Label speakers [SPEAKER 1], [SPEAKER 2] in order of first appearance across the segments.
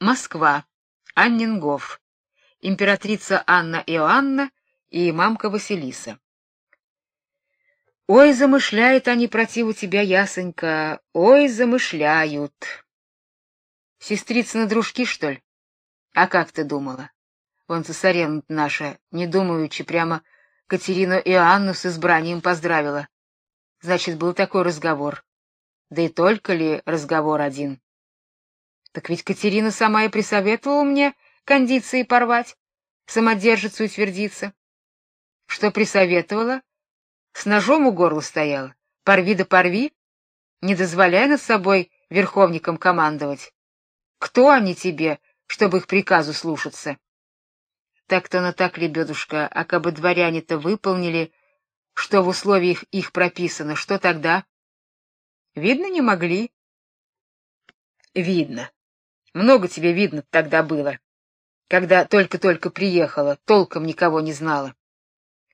[SPEAKER 1] Москва. Аннингоф. Императрица Анна Иоанна и мамка Василиса. Ой, замышляют они противу тебя, ясонька, ой, замышляют. Сестрицыны дружки, что ли? А как ты думала? Вон цесаревна наша, не думаючи, прямо Катерину Иоанну с избранием поздравила. Значит, был такой разговор. Да и только ли разговор один? Так ведь Катерина сама и присоветовала мне кондиции порвать, самодержицу и твердиться. Что присоветовала? С ножом у горла стояла. Порви да порви, не дозволяй над собой верховникам командовать. Кто они тебе, чтобы их приказу слушаться? Так-то на так, лебедушка, а кабы дворяне-то выполнили, что в условиях их прописано, что тогда? Видно, не могли. Видно. Много тебе видно тогда было, когда только-только приехала, толком никого не знала.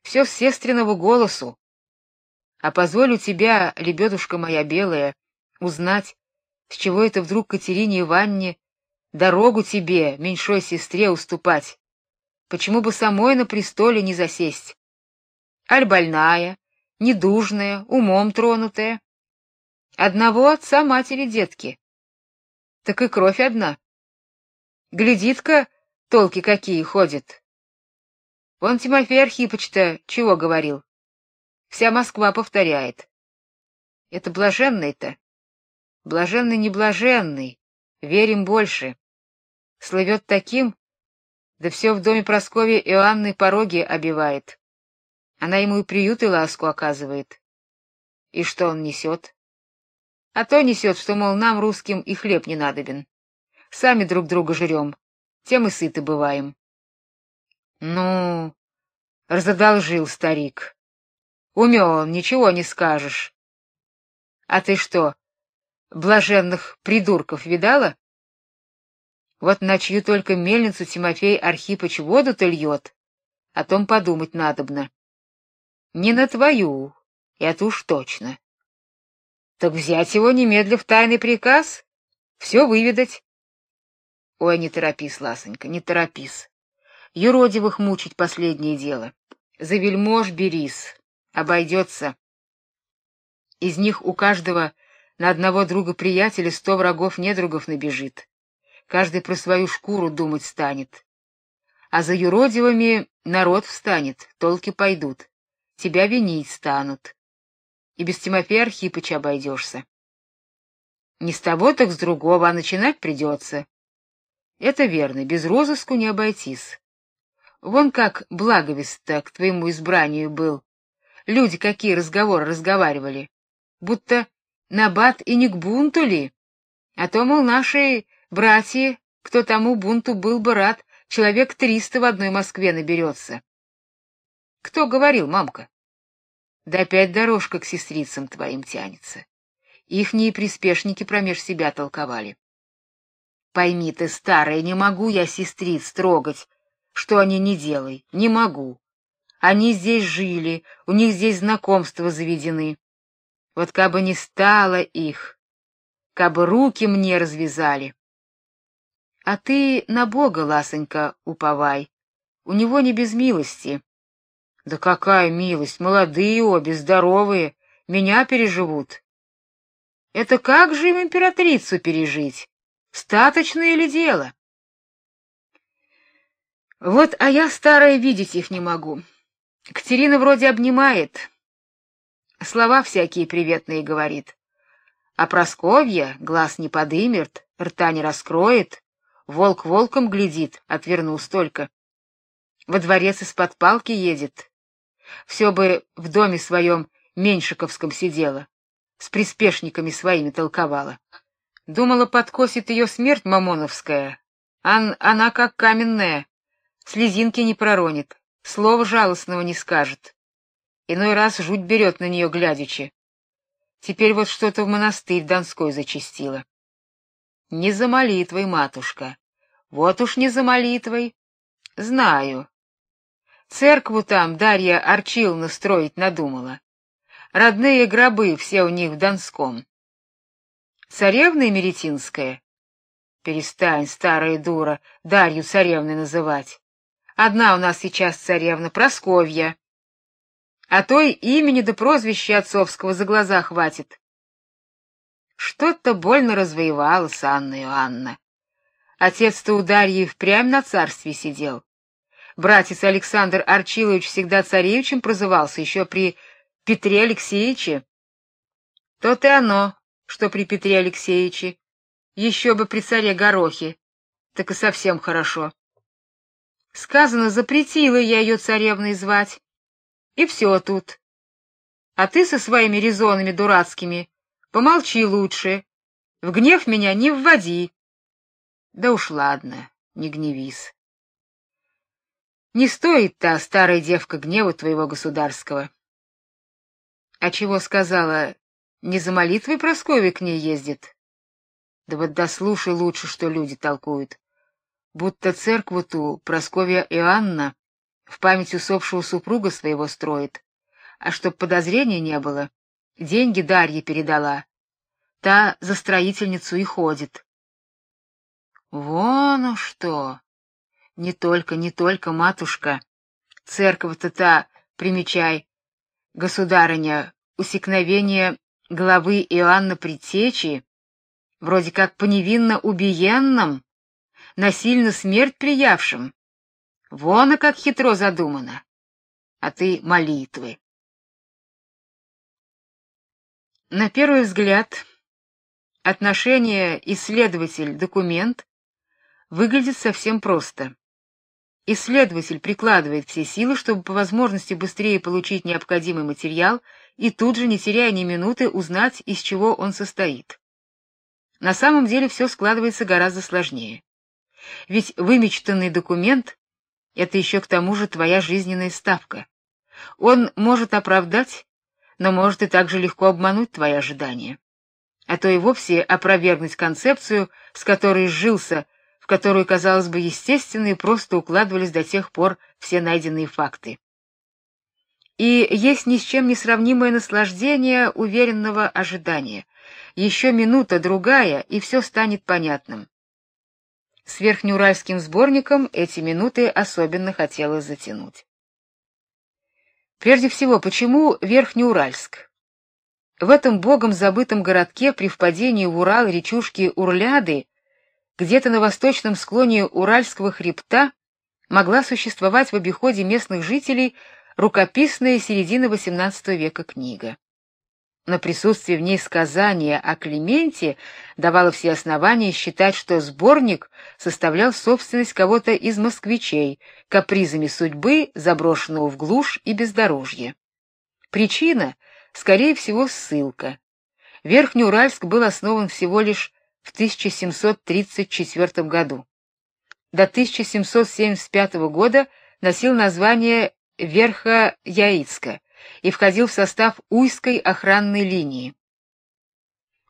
[SPEAKER 1] Все с сестриного голосу. А позволю тебя, лебедушка моя белая, узнать, с чего это вдруг Катерине Ивановне дорогу тебе, меньшой сестре, уступать? Почему бы самой на престоле не засесть? Аль больная, недужная, умом тронутая. Одного отца матери детки так и кровь одна. Глядит-ка, толки какие ходят. Вон Тимофей Архипыч-то чего говорил? Вся Москва повторяет. Это блаженный-то. Блаженный не блаженный, верим больше. Слывет таким, да все в доме Прасковьи Иоанны пороги обивает. Она ему и приют, и ласку оказывает. И что он несет? А то несет, что, мол, нам, русским, и хлеб не надобен. Сами друг друга жрем, тем и сыты бываем. Ну, разодолжил старик. Умён, ничего не скажешь. А ты что, блаженных придурков видала? Вот на чью только мельницу Тимофей Архипыч воду-то льет, о том подумать надобно. Не на твою, это уж точно. Так взять его немедля в тайный приказ, все выведать. Ой, не торопись, ласонька, не торопись. Юродивых мучить последнее дело. За вельмож берись, обойдется. Из них у каждого на одного друга-приятеля сто врагов-недругов набежит. Каждый про свою шкуру думать станет. А за юродивыми народ встанет, толки пойдут. Тебя винить станут и без Тимофея Архипыча обойдешься. Не с того, так с другого, а начинать придется. Это верно, без розыску не обойтись. Вон как благовест-то к твоему избранию был. Люди какие разговоры разговаривали. Будто набат и не к бунту ли? А то, мол, наши братья, кто тому бунту был бы рад, человек триста в одной Москве наберется. Кто говорил, мамка? Да опять дорожка к сестрицам твоим тянется. Ихние приспешники промеж себя толковали. Пойми ты, старая, не могу я сестриц трогать, что они не делай, не могу. Они здесь жили, у них здесь знакомства заведены. Вот кабы не стало их, кабы руки мне развязали. А ты на Бога, ласонька, уповай. У него не без милости. Да какая милость, молодые обе, здоровые, меня переживут. Это как же им императрицу пережить? Статочное ли дело? Вот, а я старая видеть их не могу. Катерина вроде обнимает, слова всякие приветные говорит. А Просковья глаз не подымет, рта не раскроет, волк волком глядит, отвернулся только. Во дворец из-под палки едет, все бы в доме своем Меньшиковском сидела, с приспешниками своими толковала. Думала, подкосит ее смерть мамоновская. Ан она как каменная, слезинки не проронит, слова жалостного не скажет. Иной раз жуть берет на нее глядячи. Теперь вот что-то в монастырь Донской зачастило. Не за молитвой, матушка. Вот уж не за молитвой. Знаю, Церкву там Дарья Арчиловна строить надумала. Родные гробы все у них в Донском. Царевна Меретинская? Перестань, старая дура, Дарью царевной называть. Одна у нас сейчас царевна Просковья. А той имени до прозвища отцовского за глаза хватит. Что-то больно развоевалась Анна Иоанна. Отец-то у Дарьи впрямь на царстве сидел. Братец Александр Арчилович всегда царевичем прозывался еще при Петре Алексеевиче. То-то и оно, что при Петре Алексеевиче. Еще бы при царе Горохе. Так и совсем хорошо. Сказано, запретила я ее царевной звать. И все тут. А ты со своими резонами дурацкими помолчи лучше. В гнев меня не вводи. Да уж ладно, не гневись. Не стоит та старая девка гнева твоего государского. А чего сказала? Не за молитвой Прасковья к ней ездит. Да вот дослушай лучше, что люди толкуют. Будто церкву ту Прасковья Иоанна в память усопшего супруга своего строит. А чтоб подозрений не было, деньги Дарье передала. Та за строительницу и ходит. Вон что! Не только, не только, матушка. Церковь-то та, примечай, государыня, усекновение главы Иоанна Предтечи, вроде как по невинно убиенным, насильно смерть приявшим. Вон, а как хитро задумано. А ты молитвы. На первый взгляд, отношение исследователь-документ выглядит совсем просто. Исследователь прикладывает все силы, чтобы по возможности быстрее получить необходимый материал и тут же, не теряя ни минуты, узнать, из чего он состоит. На самом деле все складывается гораздо сложнее. Ведь вымечтанный документ это еще к тому же твоя жизненная ставка. Он может оправдать, но может и также легко обмануть твои ожидания. А то и вовсе опровергнуть концепцию, с которой сжился которую, казалось бы, естественно и просто укладывались до тех пор все найденные факты. И есть ни с чем не сравнимое наслаждение уверенного ожидания. Еще минута другая, и все станет понятным. С верхнеуральским сборником эти минуты особенно хотелось затянуть. Прежде всего, почему Верхнеуральск? В этом богом забытом городке при впадении в Урал речушки Урляды где-то на восточном склоне Уральского хребта могла существовать в обиходе местных жителей рукописная середины XVIII века книга. Но присутствие в ней сказания о Клименте давало все основания считать, что сборник составлял собственность кого-то из москвичей, капризами судьбы, заброшенного в глушь и бездорожье. Причина, скорее всего, ссылка. Верхнеуральск был основан всего лишь в 1734 году. До 1775 года носил название Верха-Яицка и входил в состав Уйской охранной линии.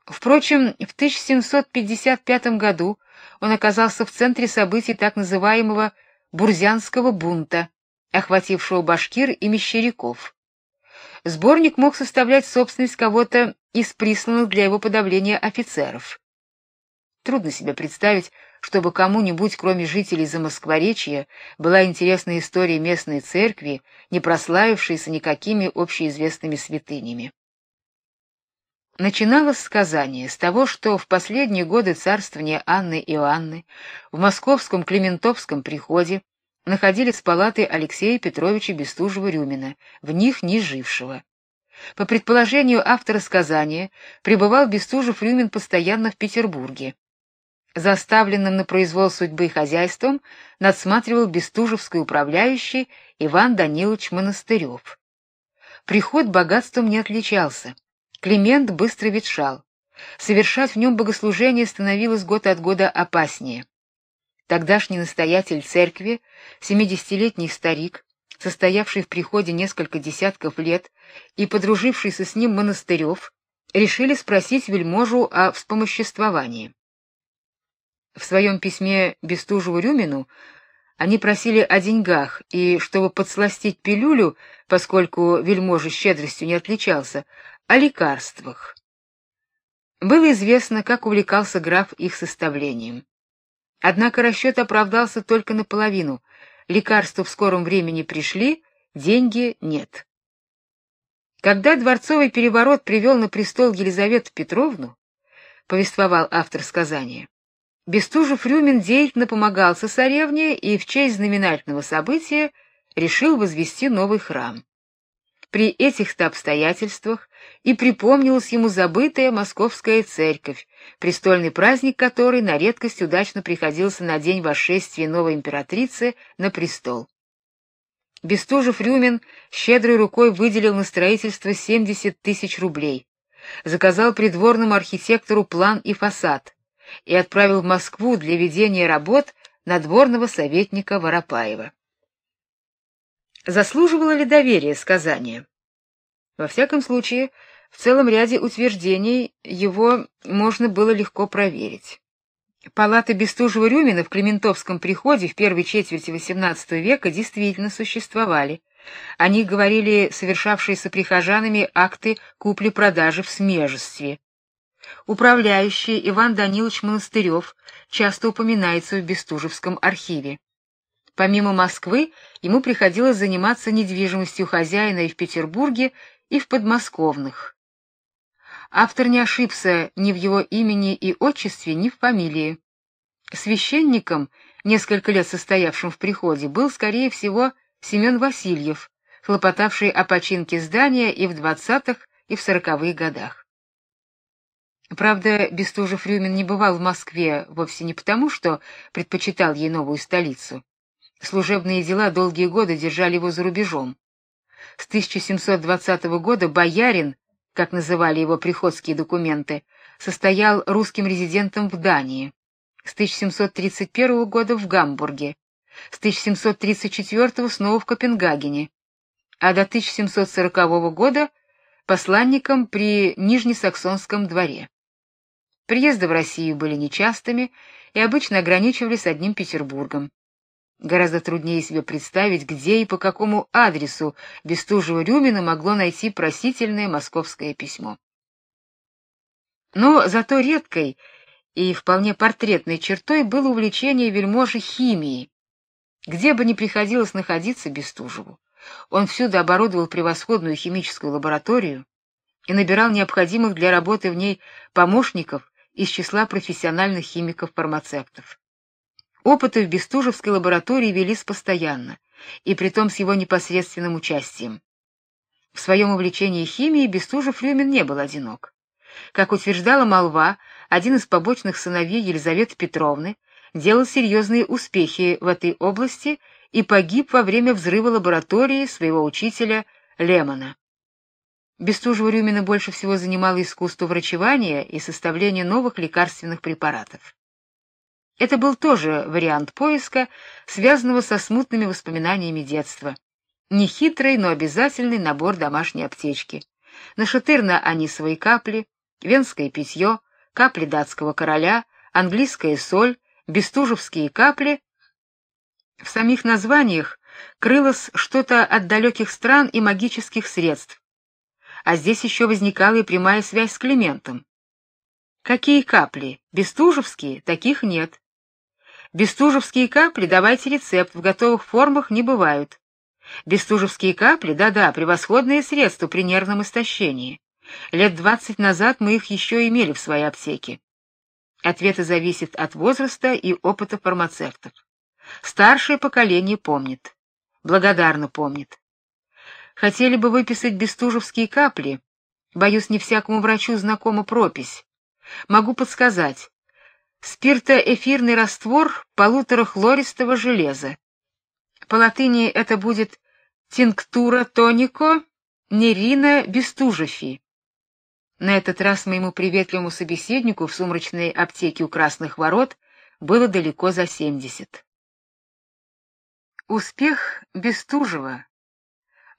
[SPEAKER 1] Впрочем, в 1755 году он оказался в центре событий так называемого Бурзянского бунта, охватившего башкир и мещеряков. Сборник мог составлять собственность кого-то из присланных для его подавления офицеров. Трудно себе представить, чтобы кому-нибудь, кроме жителей Замоскворечья, была интересна история местной церкви, не прославившейся никакими общеизвестными святынями. Начиналось сказание с того, что в последние годы царствования Анны Иоанны в московском Климентовском приходе находились палаты Алексея Петровича Бестужева-Рюмина, в них не жившего. По предположению автора сказания, пребывал Бестужев-Рюмин постоянно в Петербурге заставленным на произвол судьбы хозяйством надсматривал Бестужевский управляющий Иван Данилович Монастырев. Приход богатством не отличался. Климент быстро ветшал. Совершать в нем богослужение становилось год от года опаснее. Тогдашний настоятель церкви, семидесятилетний старик, состоявший в приходе несколько десятков лет и подружившийся с ним Монастырев, решили спросить вельможу о вспомоществовании. В своем письме Бестужеву-Рюмину они просили о деньгах, и чтобы подсластить пилюлю, поскольку вельможа щедростью не отличался, о лекарствах. Было известно, как увлекался граф их составлением. Однако расчет оправдался только наполовину. Лекарства в скором времени пришли, деньги нет. Когда дворцовый переворот привел на престол Елизавету Петровну, повествовал автор сказания, Бестужев-Рюмин деятельно помогал цесаревне и в честь знаменательного события решил возвести новый храм. При этих-то обстоятельствах и припомнилась ему забытая московская церковь, престольный праздник которой на редкость удачно приходился на день восшествия новой императрицы на престол. Бестужев-Рюмин щедрой рукой выделил на строительство 70 тысяч рублей, заказал придворному архитектору план и фасад и отправил в Москву для ведения работ надворного советника Воропаева. Заслуживало ли доверия сказание? Во всяком случае, в целом ряде утверждений его можно было легко проверить. Палаты Бестужева-Рюмина в Клементовском приходе в первой четверти XVIII века действительно существовали. О них говорили совершавшиеся прихожанами акты купли-продажи в смежестве. Управляющий Иван Данилович Монастырев часто упоминается в Бестужевском архиве. Помимо Москвы, ему приходилось заниматься недвижимостью хозяина и в Петербурге, и в подмосковных. Автор не ошибся ни в его имени и отчестве, ни в фамилии. Священником, несколько лет состоявшим в приходе, был, скорее всего, Семен Васильев, хлопотавший о починке здания и в двадцатых, и в сороковых годах. Правда, Бестужев-Рюмин не бывал в Москве вовсе не потому, что предпочитал ей новую столицу. Служебные дела долгие годы держали его за рубежом. С 1720 года боярин, как называли его приходские документы, состоял русским резидентом в Дании. С 1731 года в Гамбурге, с 1734 снова в Копенгагене, а до 1740 года посланником при Нижнесаксонском дворе. Приезды в Россию были нечастыми и обычно ограничивались одним Петербургом. Гораздо труднее себе представить, где и по какому адресу Бестужева-Рюмина могло найти просительное московское письмо. Но зато редкой и вполне портретной чертой было увлечение вельможи химией. Где бы ни приходилось находиться Бестужеву, он всюду оборудовал превосходную химическую лабораторию и набирал необходимых для работы в ней помощников из числа профессиональных химиков-фармацевтов. Опыты в Бестужевской лаборатории велись постоянно, и притом с его непосредственным участием. В своем увлечении химией Бестужев-Рюмин не был одинок. Как утверждала молва, один из побочных сыновей Елизаветы Петровны делал серьезные успехи в этой области и погиб во время взрыва лаборатории своего учителя Лемона. Бестужева-Рюмина больше всего занимало искусство врачевания и составление новых лекарственных препаратов. Это был тоже вариант поиска, связанного со смутными воспоминаниями детства. Нехитрый, но обязательный набор домашней аптечки. Нашатырно-анисовые капли, венское питье, капли датского короля, английская соль, бестужевские капли. В самих названиях крылось что-то от далеких стран и магических средств. А здесь еще возникала и прямая связь с Климентом. Какие капли? Бестужевские? Таких нет. Бестужевские капли давайте рецепт, в готовых формах не бывают. Бестужевские капли, да-да, превосходные средства при нервном истощении. Лет двадцать назад мы их еще имели в своей аптеке. Ответы зависят от возраста и опыта фармацевтов. Старшее поколение помнит, благодарно помнит. Хотели бы выписать бестужевские капли? Боюсь, не всякому врачу знакома пропись. Могу подсказать спиртоэфирный раствор полуторахлористого железа. По латыни это будет тинктура тонико нерина бестужефи. На этот раз моему приветливому собеседнику в сумрачной аптеке у Красных ворот было далеко за семьдесят. Успех Бестужева.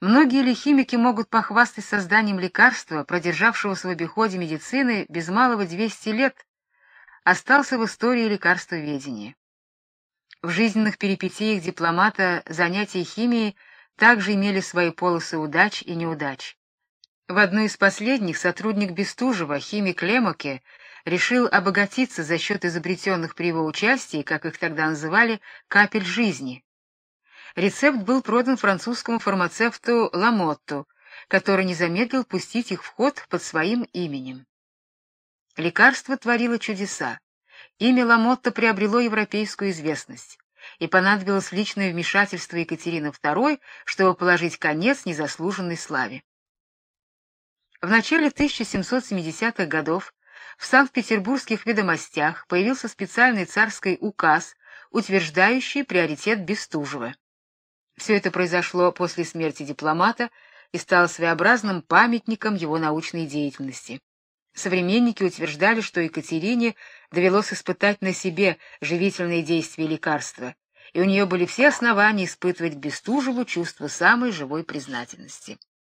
[SPEAKER 1] Многие ли химики могут похвастать созданием лекарства, продержавшегося в обиходе медицины без малого 200 лет, остался в истории лекарствоведения. В жизненных перипетиях дипломата занятия химией также имели свои полосы удач и неудач. В одной из последних сотрудник Бестужева, химик Лемоке, решил обогатиться за счет изобретенных при его участии, как их тогда называли, капель жизни. Рецепт был продан французскому фармацевту Ламотту, который не замедлил пустить их в ход под своим именем. Лекарство творило чудеса. Имя Ламотта приобрело европейскую известность, и понадобилось личное вмешательство Екатерины II, чтобы положить конец незаслуженной славе. В начале 1770-х годов в Санкт-Петербургских ведомостях появился специальный царский указ, утверждающий приоритет Бестужева. Все это произошло после смерти дипломата и стало своеобразным памятником его научной деятельности. Современники утверждали, что Екатерине довелось испытать на себе живительные действия лекарства, и у нее были все основания испытывать Бестужеву чувство самой живой признательности.